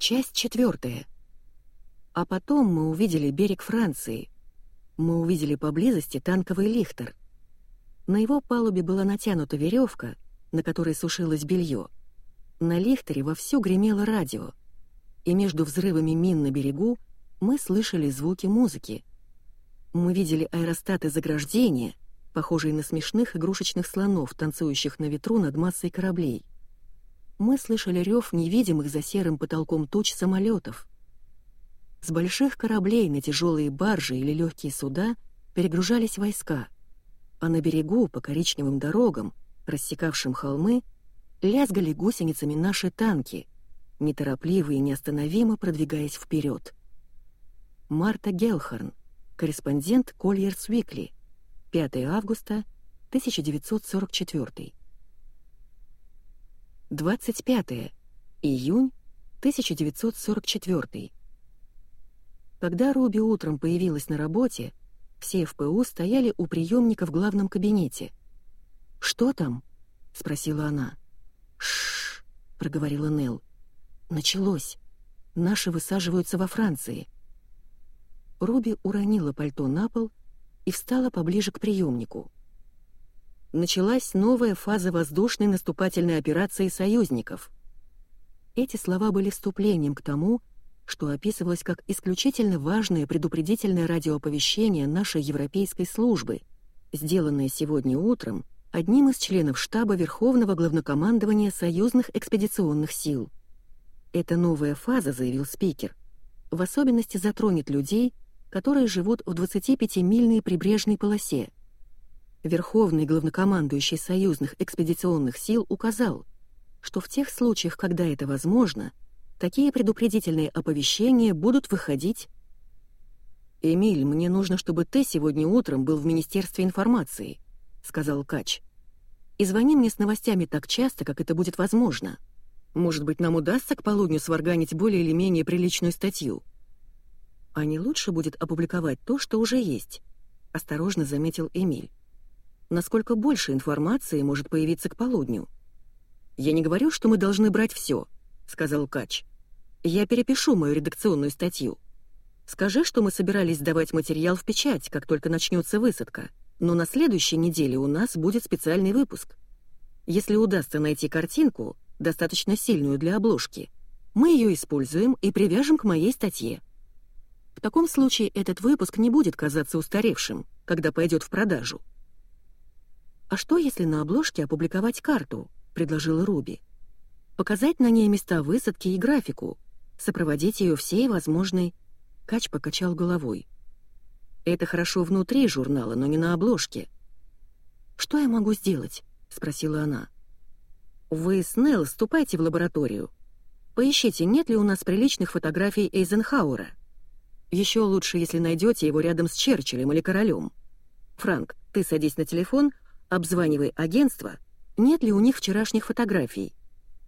Часть четвертая. А потом мы увидели берег Франции. Мы увидели поблизости танковый лихтер. На его палубе была натянута веревка, на которой сушилось белье. На лихтере вовсю гремело радио. И между взрывами мин на берегу мы слышали звуки музыки. Мы видели аэростаты заграждения, похожие на смешных игрушечных слонов, танцующих на ветру над массой кораблей мы слышали рев невидимых за серым потолком туч самолетов. С больших кораблей на тяжелые баржи или легкие суда перегружались войска, а на берегу по коричневым дорогам, рассекавшим холмы, лязгали гусеницами наши танки, неторопливо и неостановимо продвигаясь вперед. Марта Гелхарн, корреспондент Кольерс Уикли, 5 августа 1944 25 июнь 1944. Когда Руби утром появилась на работе, все ФПУ стояли у приемника в главном кабинете. «Что там?» — спросила она. «Шш», — проговорила Нелл. «Началось. Наши высаживаются во Франции». Руби уронила пальто на пол и встала поближе к приемнику началась новая фаза воздушной наступательной операции союзников. Эти слова были вступлением к тому, что описывалось как исключительно важное предупредительное радиооповещение нашей европейской службы, сделанное сегодня утром одним из членов штаба Верховного главнокомандования союзных экспедиционных сил. Эта новая фаза, заявил спикер, в особенности затронет людей, которые живут в 25-мильной прибрежной полосе – Верховный главнокомандующий союзных экспедиционных сил указал, что в тех случаях, когда это возможно, такие предупредительные оповещения будут выходить «Эмиль, мне нужно, чтобы ты сегодня утром был в Министерстве информации», — сказал Кач. «И звони мне с новостями так часто, как это будет возможно. Может быть, нам удастся к полудню сварганить более или менее приличную статью». «А не лучше будет опубликовать то, что уже есть», — осторожно заметил Эмиль насколько больше информации может появиться к полудню. «Я не говорю, что мы должны брать все», — сказал Кач. «Я перепишу мою редакционную статью. Скажи, что мы собирались сдавать материал в печать, как только начнется высадка, но на следующей неделе у нас будет специальный выпуск. Если удастся найти картинку, достаточно сильную для обложки, мы ее используем и привяжем к моей статье. В таком случае этот выпуск не будет казаться устаревшим, когда пойдет в продажу. «А что, если на обложке опубликовать карту?» — предложила Руби. «Показать на ней места высадки и графику, сопроводить ее всей возможной...» Кач покачал головой. «Это хорошо внутри журнала, но не на обложке». «Что я могу сделать?» — спросила она. «Вы с Нелл ступайте в лабораторию. Поищите, нет ли у нас приличных фотографий Эйзенхауэра. Еще лучше, если найдете его рядом с Черчиллем или королем. Франк, ты садись на телефон, Обзванивай агентство, нет ли у них вчерашних фотографий.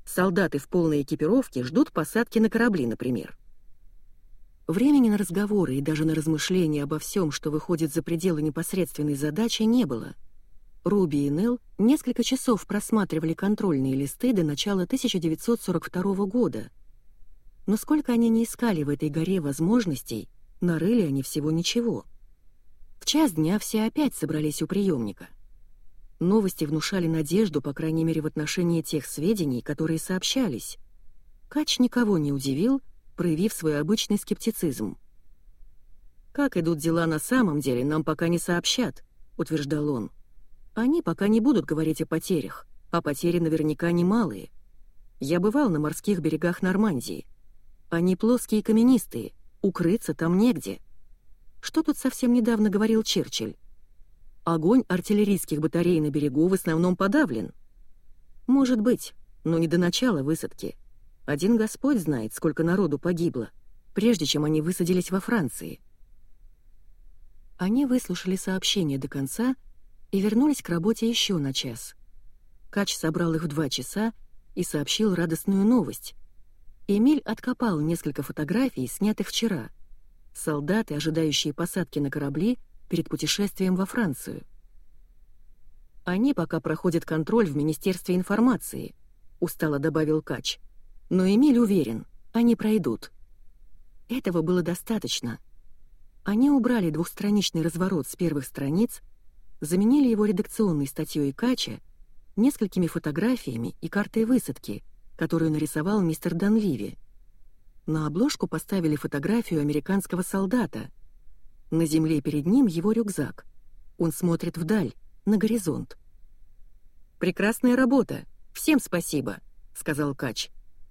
Солдаты в полной экипировке ждут посадки на корабли, например. Времени на разговоры и даже на размышления обо всем, что выходит за пределы непосредственной задачи, не было. Руби и Нелл несколько часов просматривали контрольные листы до начала 1942 года. Но сколько они не искали в этой горе возможностей, нарыли они всего ничего. В час дня все опять собрались у приемника — Новости внушали надежду, по крайней мере, в отношении тех сведений, которые сообщались. Кач никого не удивил, проявив свой обычный скептицизм. «Как идут дела на самом деле, нам пока не сообщат», — утверждал он. «Они пока не будут говорить о потерях, а потери наверняка немалые. Я бывал на морских берегах Нормандии. Они плоские и каменистые, укрыться там негде. Что тут совсем недавно говорил Черчилль? Огонь артиллерийских батарей на берегу в основном подавлен. Может быть, но не до начала высадки. Один Господь знает, сколько народу погибло, прежде чем они высадились во Франции. Они выслушали сообщение до конца и вернулись к работе еще на час. Кач собрал их в два часа и сообщил радостную новость. Эмиль откопал несколько фотографий, снятых вчера. Солдаты, ожидающие посадки на корабли, перед путешествием во Францию. «Они пока проходят контроль в Министерстве информации», — устало добавил Кач. «Но Эмиль уверен, Они пройдут». Этого было достаточно. Они убрали двухстраничный разворот с первых страниц, заменили его редакционной статьей Кача, несколькими фотографиями и картой высадки, которую нарисовал мистер Данливи. На обложку поставили фотографию американского солдата. На земле перед ним его рюкзак. Он смотрит вдаль, на горизонт. «Прекрасная работа! Всем спасибо!» — сказал Кач.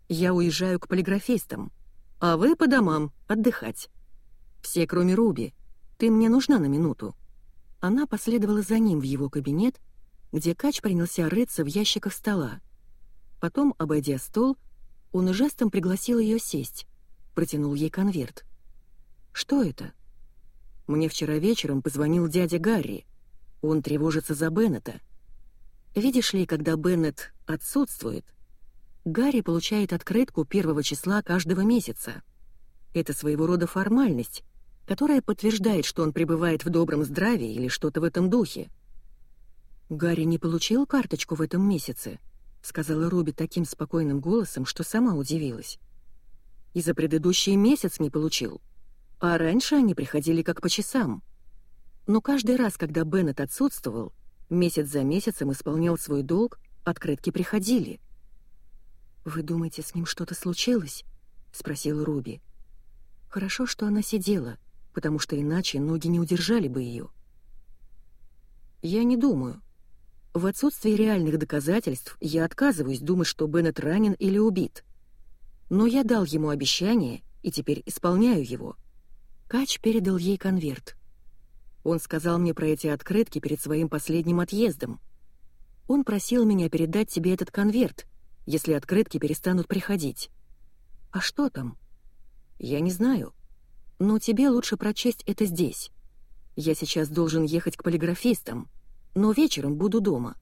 «Я уезжаю к полиграфистам, а вы по домам отдыхать. Все, кроме Руби. Ты мне нужна на минуту». Она последовала за ним в его кабинет, где Кач принялся рыться в ящиках стола. Потом, обойдя стол, он жестом пригласил ее сесть, протянул ей конверт. «Что это?» «Мне вчера вечером позвонил дядя Гарри. Он тревожится за Беннета. Видишь ли, когда Беннет отсутствует, Гарри получает открытку первого числа каждого месяца. Это своего рода формальность, которая подтверждает, что он пребывает в добром здравии или что-то в этом духе. «Гарри не получил карточку в этом месяце», — сказала Руби таким спокойным голосом, что сама удивилась. «И за предыдущий месяц не получил. А раньше они приходили как по часам. Но каждый раз, когда Беннет отсутствовал, месяц за месяцем исполнял свой долг, открытки приходили». «Вы думаете, с ним что-то случилось?» — спросила Руби. Хорошо, что она сидела, потому что иначе ноги не удержали бы ее. «Я не думаю. В отсутствии реальных доказательств я отказываюсь думать, что Беннет ранен или убит. Но я дал ему обещание и теперь исполняю его». Кач передал ей конверт. Он сказал мне про эти открытки перед своим последним отъездом. Он просил меня передать тебе этот конверт, если открытки перестанут приходить. А что там? Я не знаю. Но тебе лучше прочесть это здесь. Я сейчас должен ехать к полиграфистам, но вечером буду дома.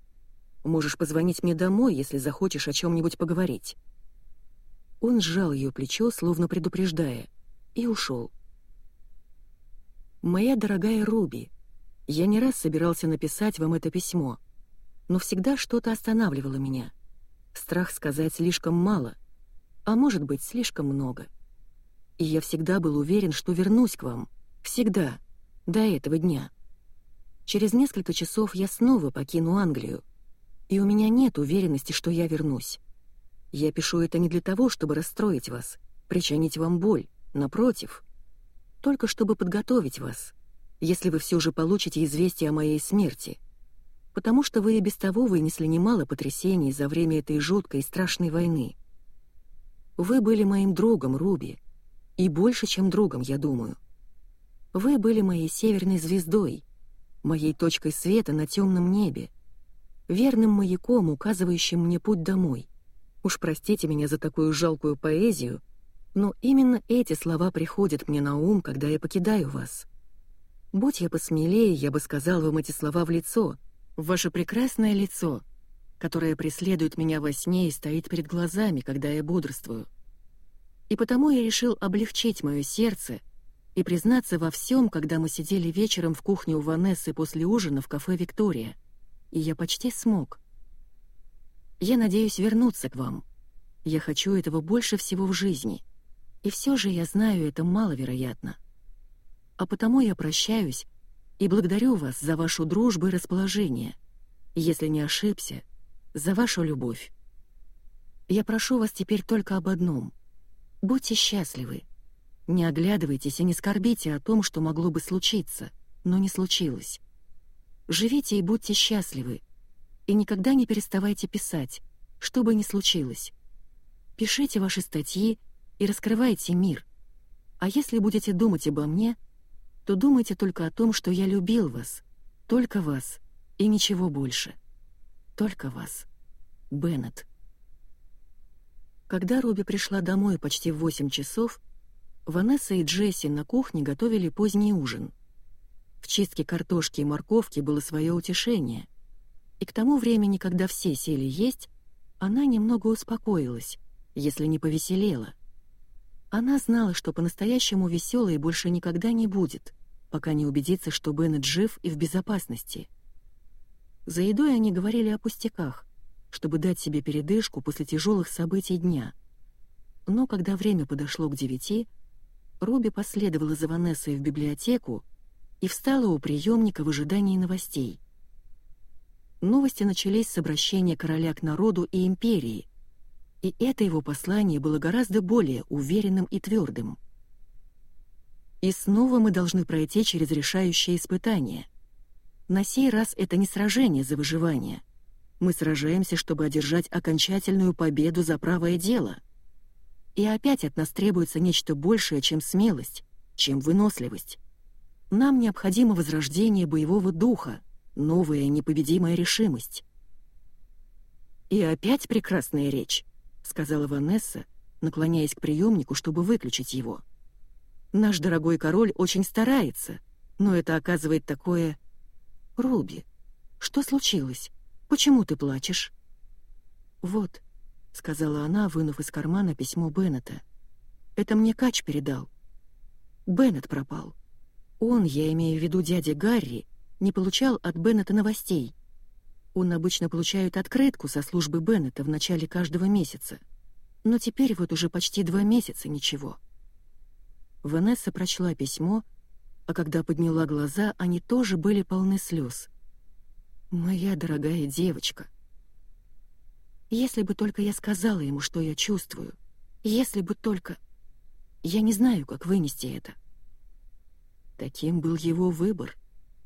Можешь позвонить мне домой, если захочешь о чем-нибудь поговорить». Он сжал ее плечо, словно предупреждая, и ушел. «Моя дорогая Руби, я не раз собирался написать вам это письмо, но всегда что-то останавливало меня. Страх сказать слишком мало, а может быть, слишком много. И я всегда был уверен, что вернусь к вам. Всегда. До этого дня. Через несколько часов я снова покину Англию. И у меня нет уверенности, что я вернусь. Я пишу это не для того, чтобы расстроить вас, причинить вам боль, напротив. Только чтобы подготовить вас, если вы все же получите известие о моей смерти — потому что вы и без того вынесли немало потрясений за время этой жуткой и страшной войны. Вы были моим другом, Руби, и больше, чем другом, я думаю. Вы были моей северной звездой, моей точкой света на темном небе, верным маяком, указывающим мне путь домой. Уж простите меня за такую жалкую поэзию, но именно эти слова приходят мне на ум, когда я покидаю вас. Будь я посмелее, я бы сказал вам эти слова в лицо — Ваше прекрасное лицо, которое преследует меня во сне и стоит перед глазами, когда я бодрствую. И потому я решил облегчить мое сердце и признаться во всем, когда мы сидели вечером в кухне у Ванессы после ужина в кафе «Виктория». И я почти смог. Я надеюсь вернуться к вам. Я хочу этого больше всего в жизни. И все же я знаю, это маловероятно. А потому я прощаюсь и благодарю вас за вашу дружбу и расположение, если не ошибся, за вашу любовь. Я прошу вас теперь только об одном. Будьте счастливы. Не оглядывайтесь и не скорбите о том, что могло бы случиться, но не случилось. Живите и будьте счастливы. И никогда не переставайте писать, что бы ни случилось. Пишите ваши статьи и раскрывайте мир. А если будете думать обо мне — то думайте только о том, что я любил вас, только вас и ничего больше. Только вас. Беннет. Когда Руби пришла домой почти в восемь часов, Ванесса и Джесси на кухне готовили поздний ужин. В чистке картошки и морковки было свое утешение, и к тому времени, когда все сели есть, она немного успокоилась, если не повеселела. Она знала, что по-настоящему веселой больше никогда не будет — пока не убедится, что Беннет жив и в безопасности. За едой они говорили о пустяках, чтобы дать себе передышку после тяжелых событий дня. Но когда время подошло к девяти, Руби последовала за Ванессой в библиотеку и встала у приемника в ожидании новостей. Новости начались с обращения короля к народу и империи, и это его послание было гораздо более уверенным и твердым. И снова мы должны пройти через решающее испытание. На сей раз это не сражение за выживание. Мы сражаемся, чтобы одержать окончательную победу за правое дело. И опять от нас требуется нечто большее, чем смелость, чем выносливость. Нам необходимо возрождение боевого духа, новая непобедимая решимость. «И опять прекрасная речь», — сказала Ванесса, наклоняясь к приемнику, чтобы выключить его. «Наш дорогой король очень старается, но это оказывает такое... Руби, что случилось? Почему ты плачешь?» «Вот», — сказала она, вынув из кармана письмо Беннета. «Это мне Кач передал. Беннет пропал. Он, я имею в виду дядя Гарри, не получал от Беннета новостей. Он обычно получает открытку со службы Беннета в начале каждого месяца. Но теперь вот уже почти два месяца ничего. Ванесса прочла письмо, а когда подняла глаза, они тоже были полны слез. «Моя дорогая девочка», если бы только я сказала ему, что я чувствую. Если бы только... Я не знаю, как вынести это. Таким был его выбор,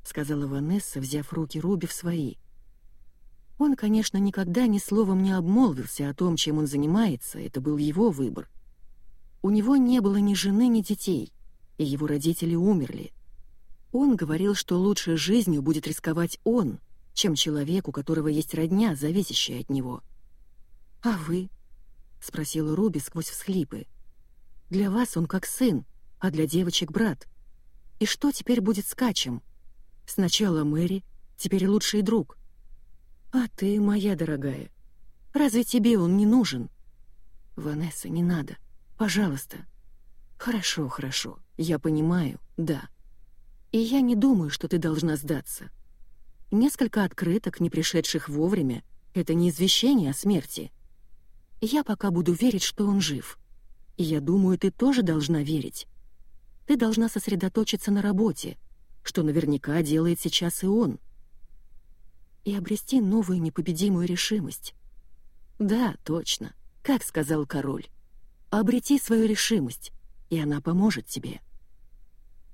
сказала Ванесса, взяв руки Руби в свои. Он, конечно, никогда ни словом не обмолвился о том, чем он занимается, это был его выбор. У него не было ни жены, ни детей, и его родители умерли. Он говорил, что лучше жизнью будет рисковать он, чем человек, у которого есть родня, зависящая от него. «А вы?» — спросила Руби сквозь всхлипы. «Для вас он как сын, а для девочек — брат. И что теперь будет с Качем? Сначала Мэри, теперь лучший друг. А ты, моя дорогая, разве тебе он не нужен? Ванесса, не надо. Пожалуйста. Хорошо, хорошо, я понимаю, да. И я не думаю, что ты должна сдаться. Несколько открыток, не пришедших вовремя, это не извещение о смерти. Я пока буду верить, что он жив. И я думаю, ты тоже должна верить. Ты должна сосредоточиться на работе, что наверняка делает сейчас и он. И обрести новую непобедимую решимость. Да, точно, как сказал король. Обрети свою решимость, и она поможет тебе.